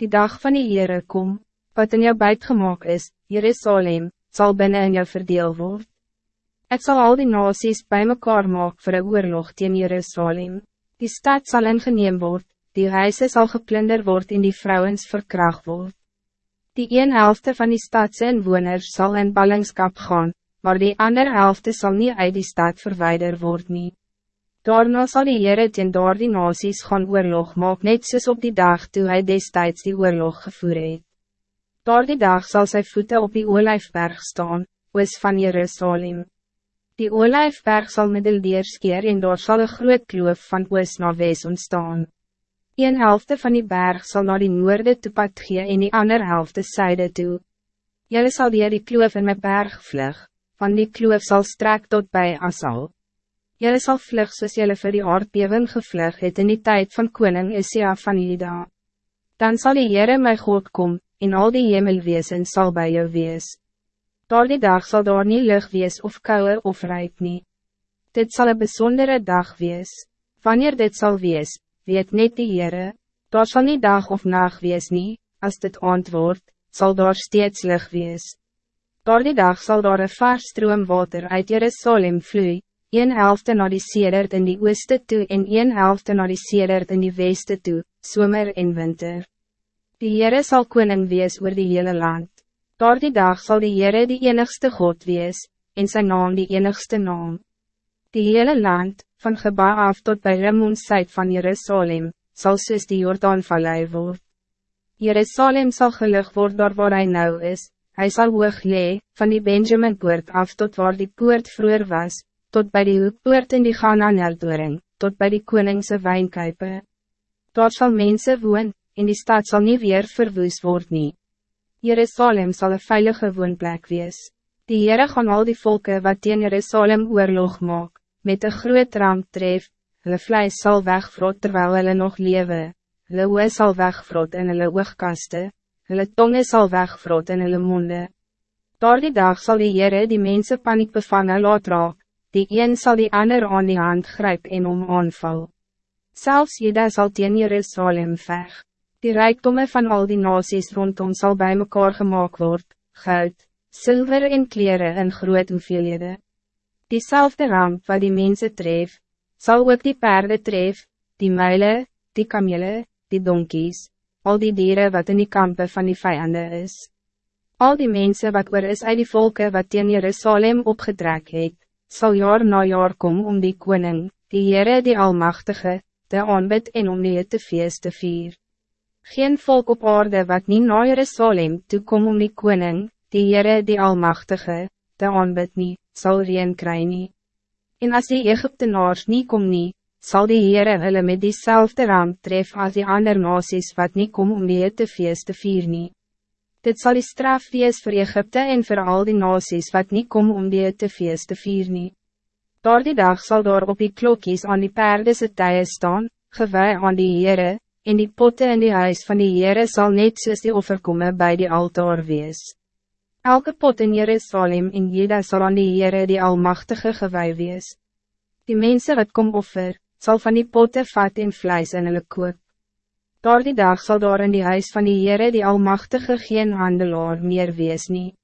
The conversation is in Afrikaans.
Die dag van die Heere kom, wat in jou buit gemaakt is, Jerusalem, zal binnen in jou verdeel word. Ik zal al die nasies bij mekaar maak voor een oorlog teen Jerusalem. Die stad zal ingeneem word, die huise zal geplunder word en die vrouwens verkracht word. Die een helft van die stadse inwoners zal in ballingskap gaan, maar die andere helft zal niet uit die stad verwijderd worden. nie. Daarna sal die Heere teen daar die nasies gaan oorlog maak net soos op die dag toe hy destijds die oorlog gevoer het. Daar die dag zal sy voeten op die Olijfberg staan, oos van Jerusalem. Die Olijfberg zal middeldeer skeer en daar sal een groot kloof van oos na wes ontstaan. Een helft van die berg zal naar die noorde toe pad gee en die ander helft syde toe. Jylle sal dier die kloof in my berg vlug, van die kloof zal strek tot bij Asal. Jylle sal vlug soos jylle vir die aardbewing gevlug het in die tijd van koning Isia van Juda. Dan zal die Heere my God kom, en al die hemelwezen zal bij jou wees. Door die dag zal daar niet lucht wees of koude of rijp nie. Dit zal een bijzondere dag wees. Wanneer dit zal wees, weet net die Heere, daar zal niet dag of nacht wees nie, als dit antwoord, zal daar steeds licht wees. Door die dag zal daar een vaar stroom water uit Jerusalem vloei, een helft naar die sedert in die ooste toe en een helft naar die sedert in die weste toe, zomer en winter. Die Heere zal koning wees oor die hele land. Door die dag zal die Heere die enigste God wees, en zijn naam die enigste naam. Die hele land, van Geba af tot bij Ramonsuit van Jerusalem, zal soos die Jordaan vallei word. Jerusalem zal gelug worden door waar hij nou is, hij zal hoog lee, van die Benjamin poort af tot waar die poort vroeger was, tot bij die hoekpoort in die Ghananeldoring, tot bij die koningse wijnkuipen. Daar zal mensen woon, en die stad zal niet weer verwoes worden. Jerusalem zal een veilige woonplek wees. Die Heere gaan al die volken wat teen Jerusalem oorlog maak, met een groot ramp tref, hulle vlees sal wegvrot terwijl hulle nog lewe, hulle oe sal wegvrot in hulle oogkaste, hulle tonge sal wegvrot in hulle monde. Door die dag zal die Heere die mensen paniek bevangen laat raak, die een zal die ander aan die hand grijp en om aanval. Zelfs Jeda zal teen Jerusalem veg. Die rijkdommen van al die nasies rondom zal bij mekaar gemaakt worden, goud, zilver en kleren en groot hoeveelhede. Diezelfde ramp wat die mensen tref, zal ook die paarden tref, die muilen, die kamele, die donkies, al die dieren wat in die kampen van die vijanden is. Al die mensen wat er is uit die volken wat in Jerusalem opgedrek het, zal jaar na jaar komen om die koning, die Heere die Almachtige, te aanbid en om die te feest te vier. Geen volk op aarde wat niet naar Jerusalem toekom om die koning, die Heere die Almachtige, te aanbid nie, sal reen kry nie. En as die Egyptenaars nie kom nie, sal die Heere hulle met diezelfde ramp tref als die ander nasies wat niet kom om die te feest te vier nie. Dit zal die straf wees voor Egypte en voor al die nasies wat niet kom om die te feest te vier nie. Door die dag zal daar op die klokjes aan die perdese tye staan, gewij aan die Heere, en die potten in die huis van die Heere zal net soos die offerkomme bij die altaar wees. Elke pot in Jerusalem en Jeda zal aan die Heere die Almachtige gewij wees. Die mensen wat kom offer, zal van die potten vat en vlees in hulle koop. Door die dag zal daar in die huis van die Heere die Almachtige geen handelaar meer wees nie.